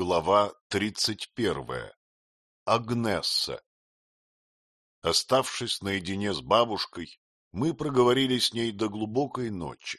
Глава тридцать первая. Агнесса. Оставшись наедине с бабушкой, мы проговорили с ней до глубокой ночи.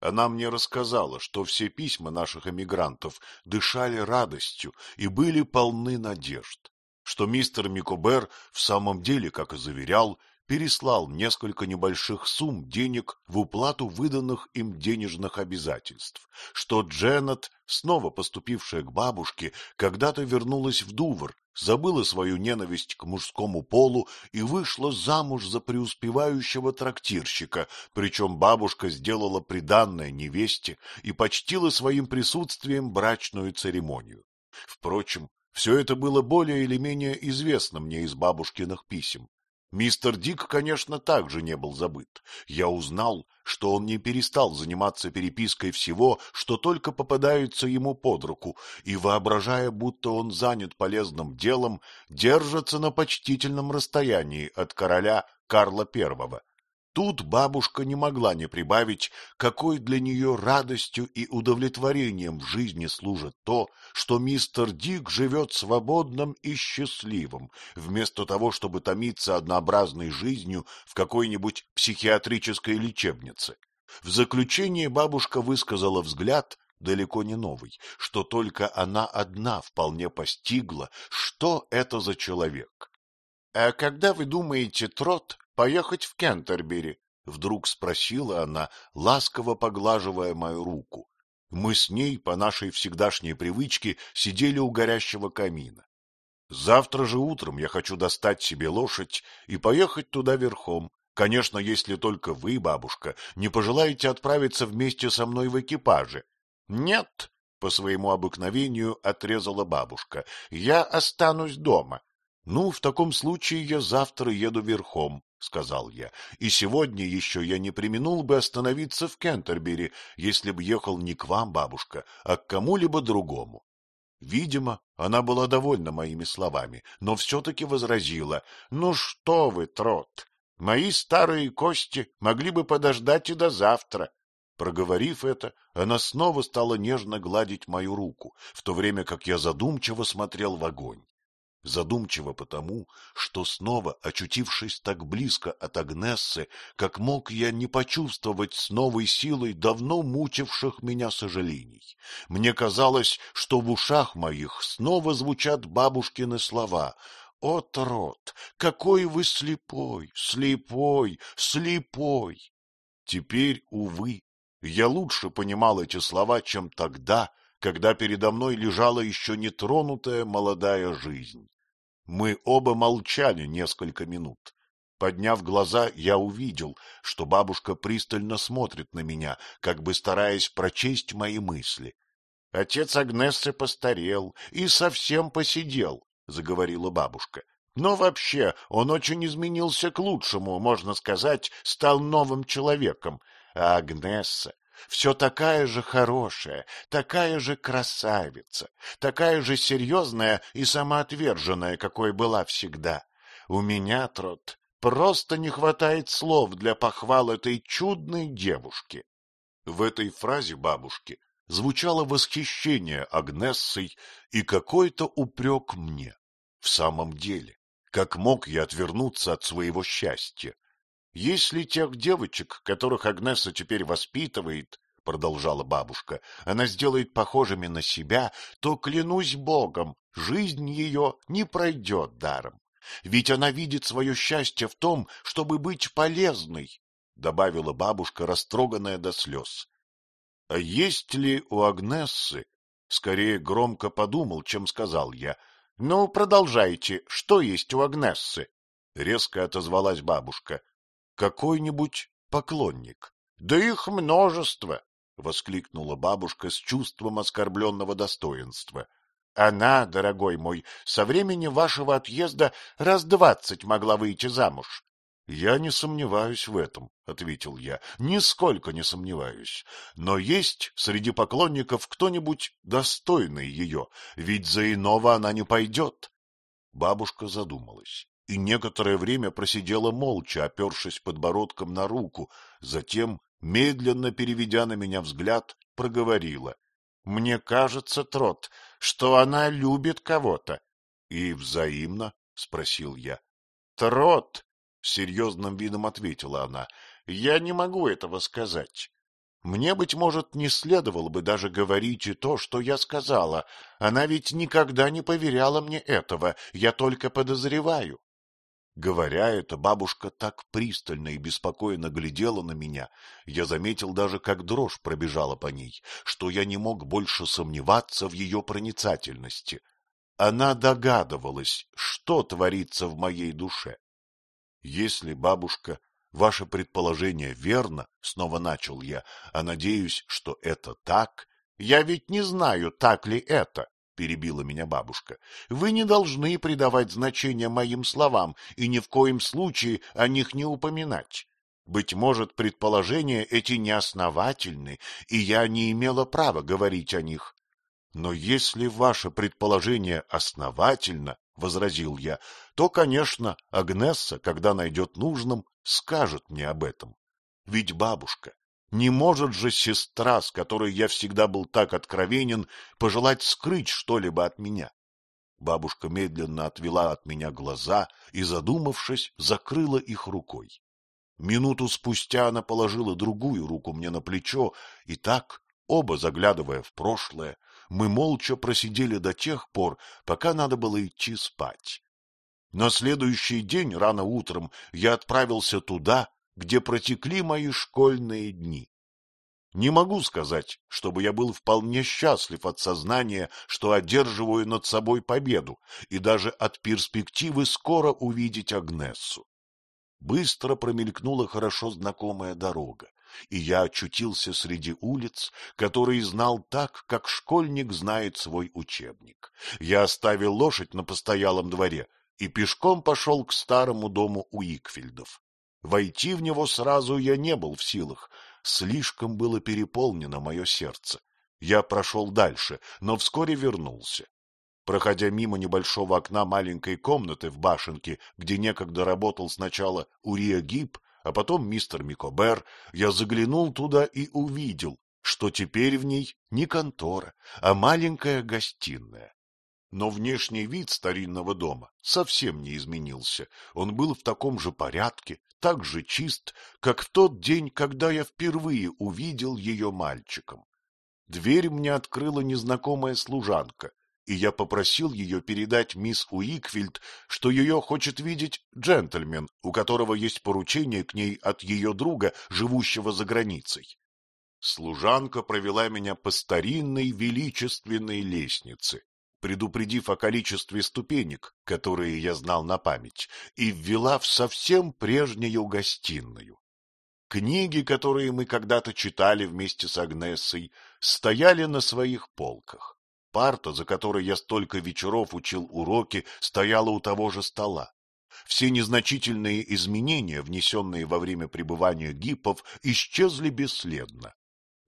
Она мне рассказала, что все письма наших эмигрантов дышали радостью и были полны надежд, что мистер Микобер в самом деле, как и заверял, переслал несколько небольших сумм денег в уплату выданных им денежных обязательств, что Дженнет, снова поступившая к бабушке, когда-то вернулась в Дувр, забыла свою ненависть к мужскому полу и вышла замуж за преуспевающего трактирщика, причем бабушка сделала приданное невесте и почтила своим присутствием брачную церемонию. Впрочем, все это было более или менее известно мне из бабушкиных писем, Мистер Дик, конечно, также не был забыт. Я узнал, что он не перестал заниматься перепиской всего, что только попадается ему под руку, и, воображая, будто он занят полезным делом, держится на почтительном расстоянии от короля Карла Первого. Тут бабушка не могла не прибавить, какой для нее радостью и удовлетворением в жизни служит то, что мистер Дик живет свободным и счастливым, вместо того, чтобы томиться однообразной жизнью в какой-нибудь психиатрической лечебнице. В заключение бабушка высказала взгляд, далеко не новый, что только она одна вполне постигла, что это за человек. — А когда вы думаете, Трот, поехать в Кентербери? — вдруг спросила она, ласково поглаживая мою руку. Мы с ней, по нашей всегдашней привычке, сидели у горящего камина. Завтра же утром я хочу достать себе лошадь и поехать туда верхом. Конечно, если только вы, бабушка, не пожелаете отправиться вместе со мной в экипаже. — Нет, — по своему обыкновению отрезала бабушка, — я останусь дома. — Ну, в таком случае я завтра еду верхом, — сказал я, — и сегодня еще я не применул бы остановиться в Кентербери, если б ехал не к вам, бабушка, а к кому-либо другому. Видимо, она была довольна моими словами, но все-таки возразила. — Ну что вы, Трот, мои старые кости могли бы подождать и до завтра. Проговорив это, она снова стала нежно гладить мою руку, в то время как я задумчиво смотрел в огонь задумчиво потому, что снова, очутившись так близко от Агнессы, как мог я не почувствовать с новой силой давно мучивших меня сожалений. Мне казалось, что в ушах моих снова звучат бабушкины слова «О, Трот, какой вы слепой, слепой, слепой!» Теперь, увы, я лучше понимал эти слова, чем тогда, когда передо мной лежала еще нетронутая молодая жизнь. Мы оба молчали несколько минут. Подняв глаза, я увидел, что бабушка пристально смотрит на меня, как бы стараясь прочесть мои мысли. — Отец Агнессы постарел и совсем посидел, — заговорила бабушка. — Но вообще он очень изменился к лучшему, можно сказать, стал новым человеком. А Агнесса все такая же хорошая, такая же красавица, такая же серьезная и самоотверженная, какой была всегда. У меня, Трот, просто не хватает слов для похвал этой чудной девушки. В этой фразе бабушки звучало восхищение Агнессой и какой-то упрек мне. В самом деле, как мог я отвернуться от своего счастья? Если тех девочек, которых Агнеса теперь воспитывает, — продолжала бабушка, — она сделает похожими на себя, то, клянусь Богом, жизнь ее не пройдет даром. Ведь она видит свое счастье в том, чтобы быть полезной, — добавила бабушка, растроганная до слез. — А есть ли у Агнессы? Скорее громко подумал, чем сказал я. — Ну, продолжайте, что есть у Агнессы? — резко отозвалась бабушка какой-нибудь поклонник. — Да их множество! — воскликнула бабушка с чувством оскорбленного достоинства. — Она, дорогой мой, со времени вашего отъезда раз двадцать могла выйти замуж. — Я не сомневаюсь в этом, — ответил я, — нисколько не сомневаюсь. Но есть среди поклонников кто-нибудь достойный ее, ведь за иного она не пойдет. Бабушка задумалась и некоторое время просидела молча, опершись подбородком на руку, затем, медленно переведя на меня взгляд, проговорила. — Мне кажется, Трот, что она любит кого-то. — И взаимно? — спросил я. — Трот, — серьезным видом ответила она, — я не могу этого сказать. Мне, быть может, не следовало бы даже говорить и то, что я сказала. Она ведь никогда не поверяла мне этого, я только подозреваю. Говоря это, бабушка так пристально и беспокойно глядела на меня, я заметил даже, как дрожь пробежала по ней, что я не мог больше сомневаться в ее проницательности. Она догадывалась, что творится в моей душе. Если бабушка, ваше предположение верно, — снова начал я, — а надеюсь, что это так, я ведь не знаю, так ли это перебила меня бабушка. — Вы не должны придавать значения моим словам и ни в коем случае о них не упоминать. Быть может, предположения эти неосновательны, и я не имела права говорить о них. Но если ваше предположение основательно, — возразил я, — то, конечно, Агнесса, когда найдет нужным, скажет мне об этом. Ведь бабушка, не может же сестра, с которой я всегда был так откровенен, пожелать скрыть что-либо от меня. Бабушка медленно отвела от меня глаза и, задумавшись, закрыла их рукой. Минуту спустя она положила другую руку мне на плечо, и так, оба заглядывая в прошлое, мы молча просидели до тех пор, пока надо было идти спать. На следующий день рано утром я отправился туда, где протекли мои школьные дни. Не могу сказать, чтобы я был вполне счастлив от сознания, что одерживаю над собой победу, и даже от перспективы скоро увидеть Агнессу. Быстро промелькнула хорошо знакомая дорога, и я очутился среди улиц, которые знал так, как школьник знает свой учебник. Я оставил лошадь на постоялом дворе и пешком пошел к старому дому Уикфильдов. Войти в него сразу я не был в силах, слишком было переполнено мое сердце. Я прошел дальше, но вскоре вернулся. Проходя мимо небольшого окна маленькой комнаты в башенке, где некогда работал сначала Урия Гиб, а потом мистер Микобер, я заглянул туда и увидел, что теперь в ней не контора, а маленькая гостиная. Но внешний вид старинного дома совсем не изменился. Он был в таком же порядке, так же чист, как в тот день, когда я впервые увидел ее мальчиком. Дверь мне открыла незнакомая служанка, и я попросил ее передать мисс Уикфилд, что ее хочет видеть джентльмен, у которого есть поручение к ней от ее друга, живущего за границей. Служанка провела меня по старинной величественной лестнице, предупредив о количестве ступенек, которые я знал на память, и ввела в совсем прежнюю гостиную. Книги, которые мы когда-то читали вместе с Агнессой, стояли на своих полках. Парта, за которой я столько вечеров учил уроки, стояла у того же стола. Все незначительные изменения, внесенные во время пребывания гипов, исчезли бесследно.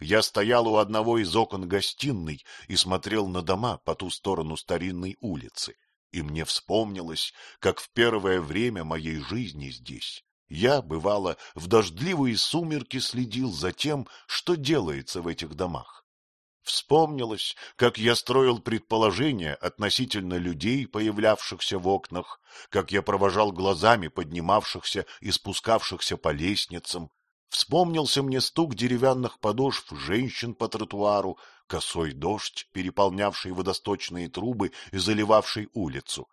Я стоял у одного из окон гостиной и смотрел на дома по ту сторону старинной улицы, и мне вспомнилось, как в первое время моей жизни здесь я, бывало, в дождливые сумерки следил за тем, что делается в этих домах. Вспомнилось, как я строил предположения относительно людей, появлявшихся в окнах, как я провожал глазами поднимавшихся и спускавшихся по лестницам, Вспомнился мне стук деревянных подошв женщин по тротуару, косой дождь, переполнявший водосточные трубы и заливавший улицу.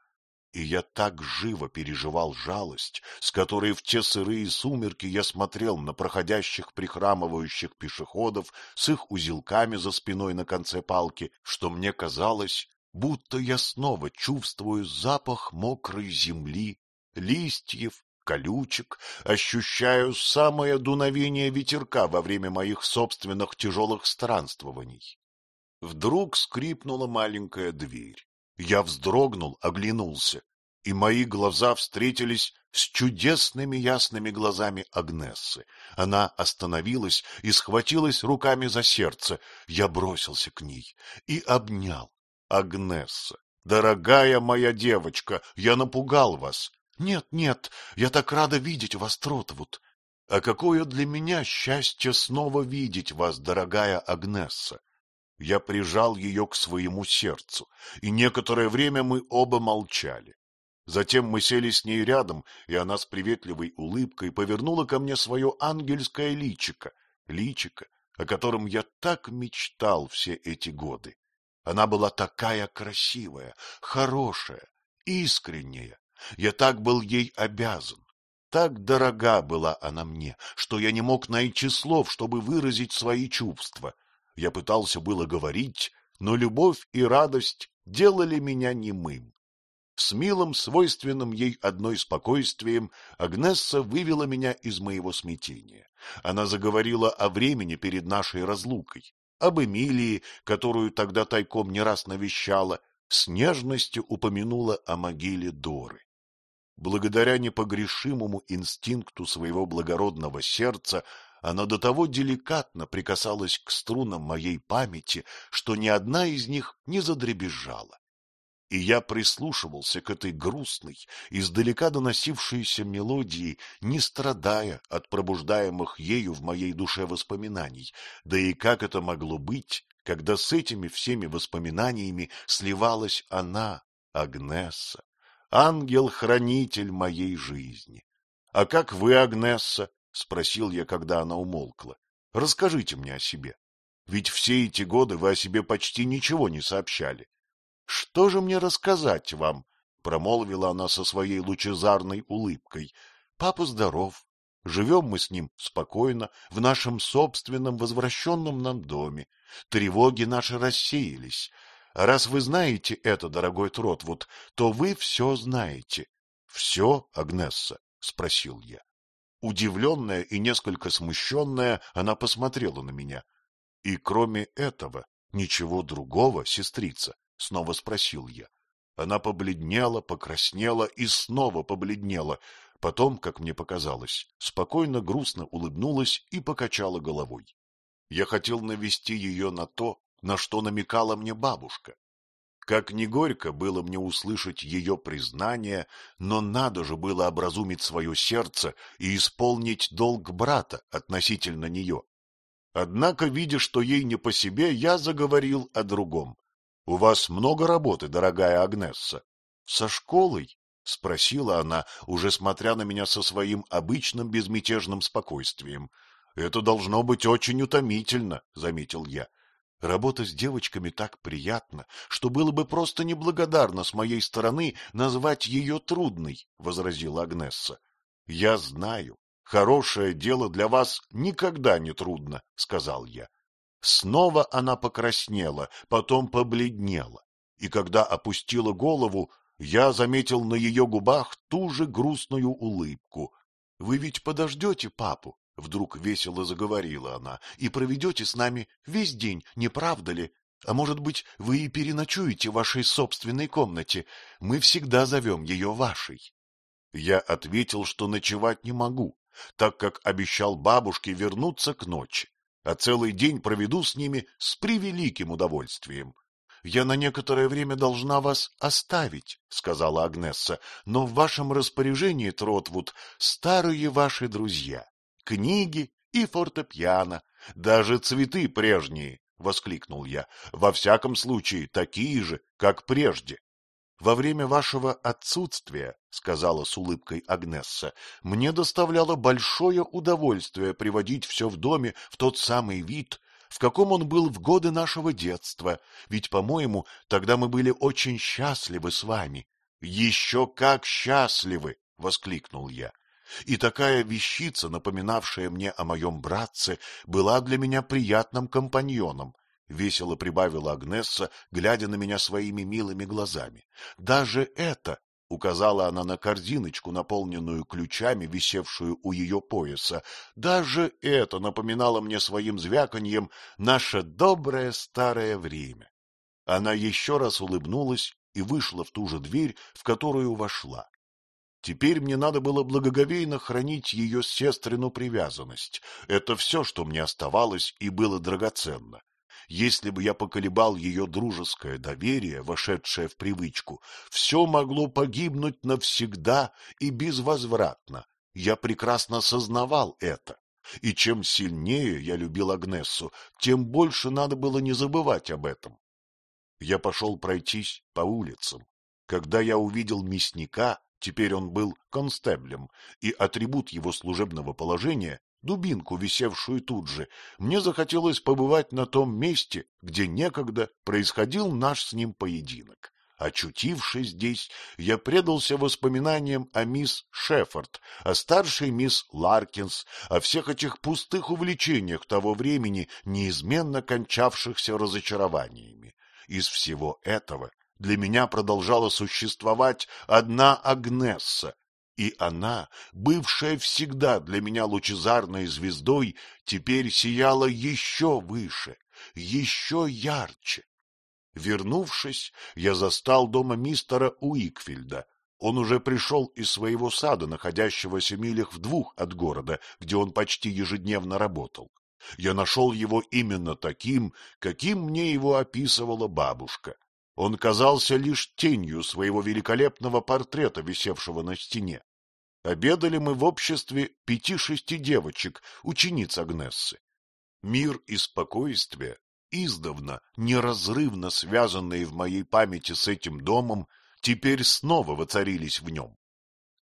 И я так живо переживал жалость, с которой в те сырые сумерки я смотрел на проходящих прихрамывающих пешеходов с их узелками за спиной на конце палки, что мне казалось, будто я снова чувствую запах мокрой земли, листьев колючек, ощущаю самое дуновение ветерка во время моих собственных тяжелых странствований. Вдруг скрипнула маленькая дверь. Я вздрогнул, оглянулся, и мои глаза встретились с чудесными ясными глазами Агнессы. Она остановилась и схватилась руками за сердце. Я бросился к ней и обнял. Агнесса, дорогая моя девочка, я напугал вас. Нет, нет, я так рада видеть вас, Тротвуд. А какое для меня счастье снова видеть вас, дорогая Агнесса. Я прижал ее к своему сердцу, и некоторое время мы оба молчали. Затем мы сели с ней рядом, и она с приветливой улыбкой повернула ко мне свое ангельское личико, личико, о котором я так мечтал все эти годы. Она была такая красивая, хорошая, искренняя. Я так был ей обязан. Так дорога была она мне, что я не мог найти слов, чтобы выразить свои чувства. Я пытался было говорить, но любовь и радость делали меня немым. С милым, свойственным ей одной спокойствием, Агнесса вывела меня из моего смятения. Она заговорила о времени перед нашей разлукой, об Эмилии, которую тогда тайком не раз навещала, с нежностью упомянула о могиле Доры. Благодаря непогрешимому инстинкту своего благородного сердца она до того деликатно прикасалась к струнам моей памяти, что ни одна из них не задребезжала. И я прислушивался к этой грустной, издалека доносившейся мелодии, не страдая от пробуждаемых ею в моей душе воспоминаний, да и как это могло быть, когда с этими всеми воспоминаниями сливалась она, Агнесса, ангел-хранитель моей жизни. — А как вы, Агнесса? — спросил я, когда она умолкла. — Расскажите мне о себе. Ведь все эти годы вы о себе почти ничего не сообщали. — Что же мне рассказать вам? — промолвила она со своей лучезарной улыбкой. — Папа здоров. Живем мы с ним спокойно в нашем собственном возвращенном нам доме. Тревоги наши рассеялись. Раз вы знаете это, дорогой Тротвуд, то вы все знаете. — Все, Агнесса? — спросил я. Удивленная и несколько смущенная, она посмотрела на меня. — И кроме этого, ничего другого, сестрица? — снова спросил я. Она побледнела, покраснела и снова побледнела. Потом, как мне показалось, спокойно, грустно улыбнулась и покачала головой. Я хотел навести ее на то, на что намекала мне бабушка. Как ни горько было мне услышать ее признание, но надо же было образумить свое сердце и исполнить долг брата относительно нее. Однако, видя, что ей не по себе, я заговорил о другом. — У вас много работы, дорогая Агнесса. — Со школой? — спросила она, уже смотря на меня со своим обычным безмятежным спокойствием. — Это должно быть очень утомительно, — заметил я. — Работа с девочками так приятна, что было бы просто неблагодарно с моей стороны назвать ее трудной, — возразила Агнесса. — Я знаю, хорошее дело для вас никогда не трудно, — сказал я. Снова она покраснела, потом побледнела, и когда опустила голову, я заметил на ее губах ту же грустную улыбку. — Вы ведь подождете папу? — вдруг весело заговорила она. — И проведете с нами весь день, не правда ли? А может быть, вы и переночуете в вашей собственной комнате? Мы всегда зовем ее вашей. Я ответил, что ночевать не могу, так как обещал бабушке вернуться к ночи а целый день проведу с ними с превеликим удовольствием. — Я на некоторое время должна вас оставить, — сказала Агнесса, — но в вашем распоряжении, Тротвуд, старые ваши друзья, книги и фортепиано, даже цветы прежние, — воскликнул я, — во всяком случае такие же, как прежде. — Во время вашего отсутствия, — сказала с улыбкой Агнесса, — мне доставляло большое удовольствие приводить все в доме в тот самый вид, в каком он был в годы нашего детства, ведь, по-моему, тогда мы были очень счастливы с вами. — Еще как счастливы! — воскликнул я. И такая вещица, напоминавшая мне о моем братце, была для меня приятным компаньоном. — весело прибавила Агнесса, глядя на меня своими милыми глазами. — Даже это, — указала она на корзиночку, наполненную ключами, висевшую у ее пояса, — даже это напоминало мне своим звяканьем наше доброе старое время. Она еще раз улыбнулась и вышла в ту же дверь, в которую вошла. Теперь мне надо было благоговейно хранить ее сестрину привязанность. Это все, что мне оставалось и было драгоценно. Если бы я поколебал ее дружеское доверие, вошедшее в привычку, все могло погибнуть навсегда и безвозвратно. Я прекрасно сознавал это. И чем сильнее я любил Агнессу, тем больше надо было не забывать об этом. Я пошел пройтись по улицам. Когда я увидел мясника, теперь он был констеблем, и атрибут его служебного положения дубинку, висевшую тут же, мне захотелось побывать на том месте, где некогда происходил наш с ним поединок. Очутившись здесь, я предался воспоминаниям о мисс Шеффорд, о старшей мисс Ларкинс, о всех этих пустых увлечениях того времени, неизменно кончавшихся разочарованиями. Из всего этого для меня продолжала существовать одна Агнесса, и она, бывшая всегда для меня лучезарной звездой, теперь сияла еще выше, еще ярче. Вернувшись, я застал дома мистера Уикфильда. Он уже пришел из своего сада, находящегося милях в двух от города, где он почти ежедневно работал. Я нашел его именно таким, каким мне его описывала бабушка. Он казался лишь тенью своего великолепного портрета, висевшего на стене. Обедали мы в обществе пяти-шести девочек, учениц Агнессы. Мир и спокойствие издавна неразрывно связанные в моей памяти с этим домом, теперь снова воцарились в нем.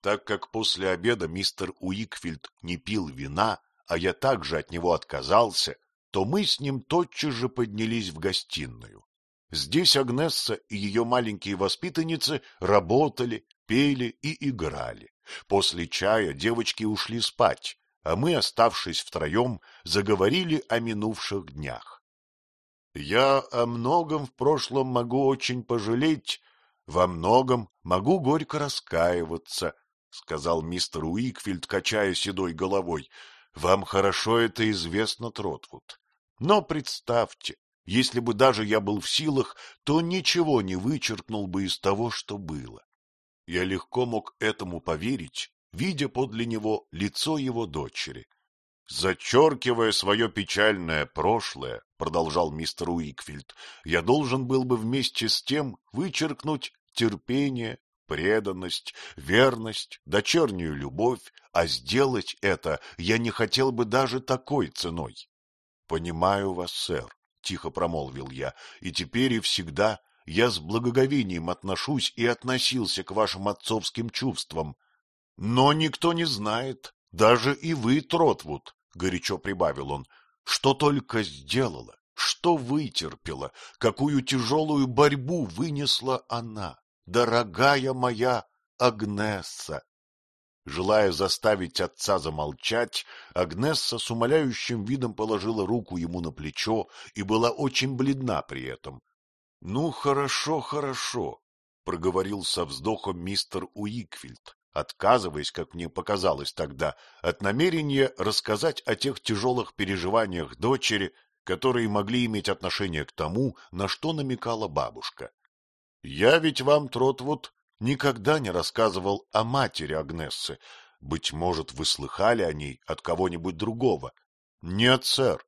Так как после обеда мистер Уикфилд не пил вина, а я также от него отказался, то мы с ним тотчас же поднялись в гостиную. Здесь Агнесса и ее маленькие воспитанницы работали, пели и играли. После чая девочки ушли спать, а мы, оставшись втроем, заговорили о минувших днях. Я о многом в прошлом могу очень пожалеть, во многом могу горько раскаиваться, — сказал мистер Уикфилд, качая седой головой. — Вам хорошо это известно, Тротвуд. Но представьте, если бы даже я был в силах, то ничего не вычеркнул бы из того, что было. Я легко мог этому поверить, видя подле него лицо его дочери. Зачеркивая свое печальное прошлое, — продолжал мистер Уикфилд, — я должен был бы вместе с тем вычеркнуть терпение, преданность, верность, дочернюю любовь, а сделать это я не хотел бы даже такой ценой. — Понимаю вас, сэр, — тихо промолвил я, — и теперь и всегда я с благоговением отношусь и относился к вашим отцовским чувствам. Но никто не знает, даже и вы, Тротвуд, — горячо прибавил он, — что только сделала, что вытерпела, какую тяжелую борьбу вынесла она, дорогая моя Агнесса. Желая заставить отца замолчать, Агнесса с умоляющим видом положила руку ему на плечо и была очень бледна при этом. — Ну, хорошо, хорошо, — проговорил со вздохом мистер Уикфилд отказываясь, как мне показалось тогда, от намерения рассказать о тех тяжелых переживаниях дочери, которые могли иметь отношение к тому, на что намекала бабушка. Я ведь вам, Тротвуд, никогда не рассказывал о матери Агнессы. Быть может, вы слыхали о ней от кого-нибудь другого? Нет, сэр.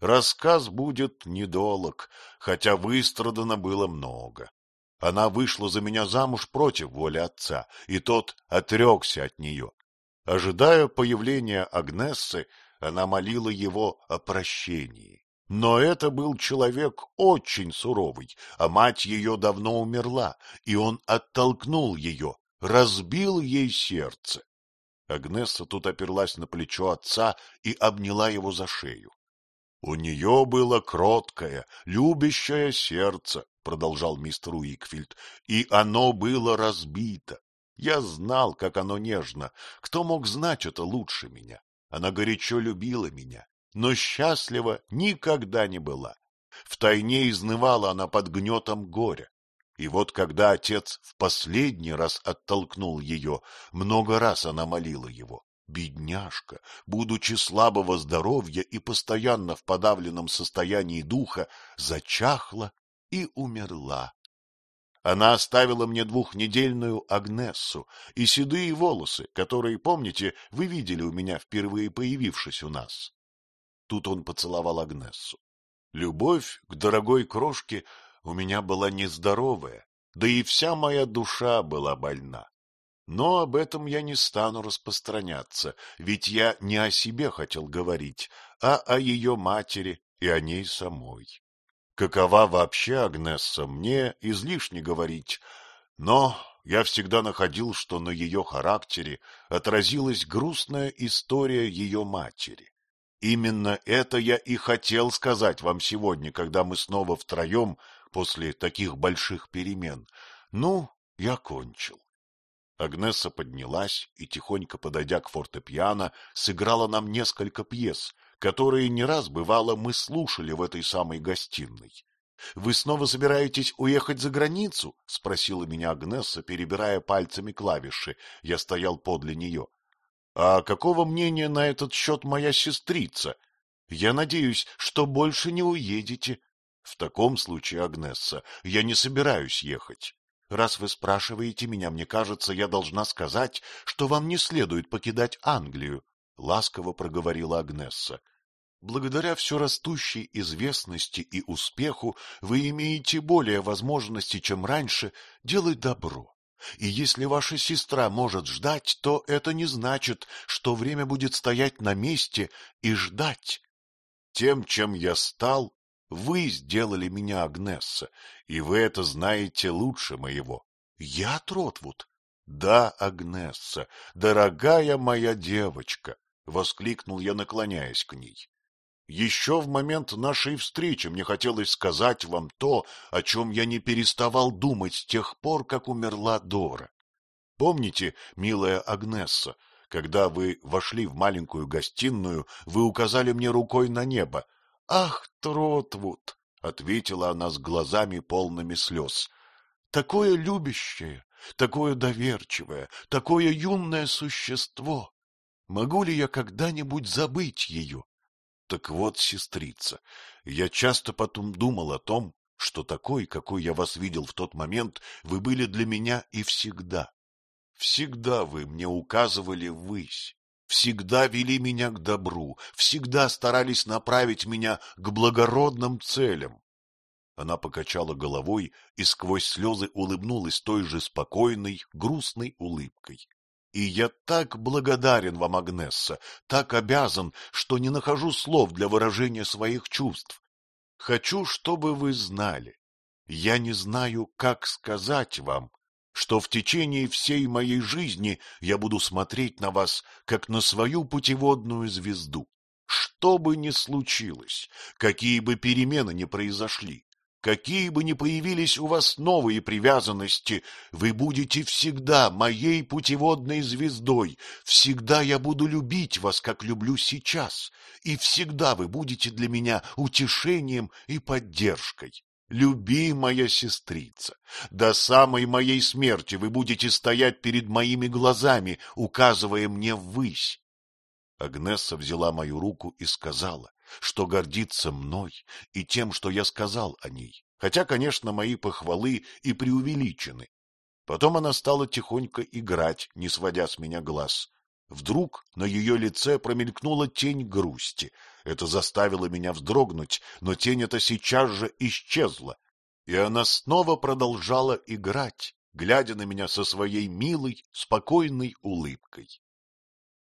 Рассказ будет недолг, хотя выстрадано было много. Она вышла за меня замуж против воли отца, и тот отрекся от нее. Ожидая появления Агнессы, она молила его о прощении. Но это был человек очень суровый, а мать ее давно умерла, и он оттолкнул ее, разбил ей сердце. Агнесса тут оперлась на плечо отца и обняла его за шею. У нее было кроткое, любящее сердце, — продолжал мистер Уикфилд, — и оно было разбито. Я знал, как оно нежно. Кто мог знать это лучше меня? Она горячо любила меня, но счастлива никогда не была. Втайне изнывала она под гнетом горя. И вот когда отец в последний раз оттолкнул ее, много раз она молила его. Бедняжка, будучи слабого здоровья и постоянно в подавленном состоянии духа, зачахла и умерла. Она оставила мне двухнедельную Агнессу и седые волосы, которые, помните, вы видели у меня, впервые появившись у нас. Тут он поцеловал Агнессу. Любовь к дорогой крошке у меня была нездоровая, да и вся моя душа была больна. Но об этом я не стану распространяться, ведь я не о себе хотел говорить, а о ее матери и о ней самой. Какова вообще Агнесса, мне излишне говорить, но я всегда находил, что на ее характере отразилась грустная история ее матери. Именно это я и хотел сказать вам сегодня, когда мы снова втроем после таких больших перемен. Ну, я кончил. Агнесса поднялась и, тихонько подойдя к фортепиано, сыграла нам несколько пьес, которые не раз, бывало, мы слушали в этой самой гостиной. — Вы снова собираетесь уехать за границу? — спросила меня Агнесса, перебирая пальцами клавиши. Я стоял подле нее. — А какого мнения на этот счет моя сестрица? Я надеюсь, что больше не уедете. — В таком случае, Агнесса, я не собираюсь ехать. Раз вы спрашиваете меня, мне кажется, я должна сказать, что вам не следует покидать Англию, — ласково проговорила Агнесса. Благодаря все растущей известности и успеху вы имеете более возможности, чем раньше, делать добро. И если ваша сестра может ждать, то это не значит, что время будет стоять на месте и ждать. Тем, чем я стал, вы сделали меня, Агнесса, и вы это знаете лучше моего. Я Тротвуд? Да, Агнесса, дорогая моя девочка, — воскликнул я, наклоняясь к ней. Еще в момент нашей встречи мне хотелось сказать вам то, о чем я не переставал думать с тех пор, как умерла Дора. Помните, милая Агнесса, когда вы вошли в маленькую гостиную, вы указали мне рукой на небо. — Ах, Тротвуд! — ответила она с глазами полными слез. — Такое любящее, такое доверчивое, такое юное существо! Могу ли я когда-нибудь забыть ее? Так вот, сестрица, я часто потом думал о том, что такой, какой я вас видел в тот момент, вы были для меня и всегда. Всегда вы мне указывали ввысь, всегда вели меня к добру, всегда старались направить меня к благородным целям. Она покачала головой и сквозь слезы улыбнулась той же спокойной, грустной улыбкой. И я так благодарен вам, Агнесса, так обязан, что не нахожу слов для выражения своих чувств. Хочу, чтобы вы знали. Я не знаю, как сказать вам, что в течение всей моей жизни я буду смотреть на вас, как на свою путеводную звезду. Что бы ни случилось, какие бы перемены ни произошли, Какие бы ни появились у вас новые привязанности, вы будете всегда моей путеводной звездой, всегда я буду любить вас, как люблю сейчас, и всегда вы будете для меня утешением и поддержкой. Любимая сестрица, до самой моей смерти вы будете стоять перед моими глазами, указывая мне ввысь. Агнесса взяла мою руку и сказала, что гордится мной и тем, что я сказал о ней, хотя, конечно, мои похвалы и преувеличены. Потом она стала тихонько играть, не сводя с меня глаз. Вдруг на ее лице промелькнула тень грусти. Это заставило меня вздрогнуть, но тень эта сейчас же исчезла, и она снова продолжала играть, глядя на меня со своей милой, спокойной улыбкой.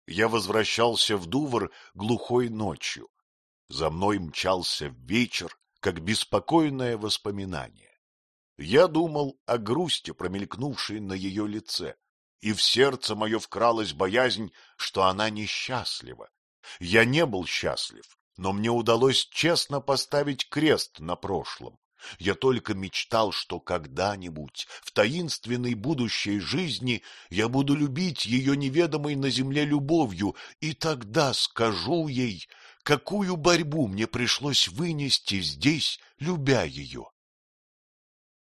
Я возвращался в Дувр глухой ночью. За мной мчался вечер, как беспокойное воспоминание. Я думал о грусти, промелькнувшей на ее лице, и в сердце мое вкралась боязнь, что она несчастлива. Я не был счастлив, но мне удалось честно поставить крест на прошлом. Я только мечтал, что когда-нибудь в таинственной будущей жизни я буду любить ее неведомой на земле любовью, и тогда скажу ей, какую борьбу мне пришлось вынести здесь, любя ее.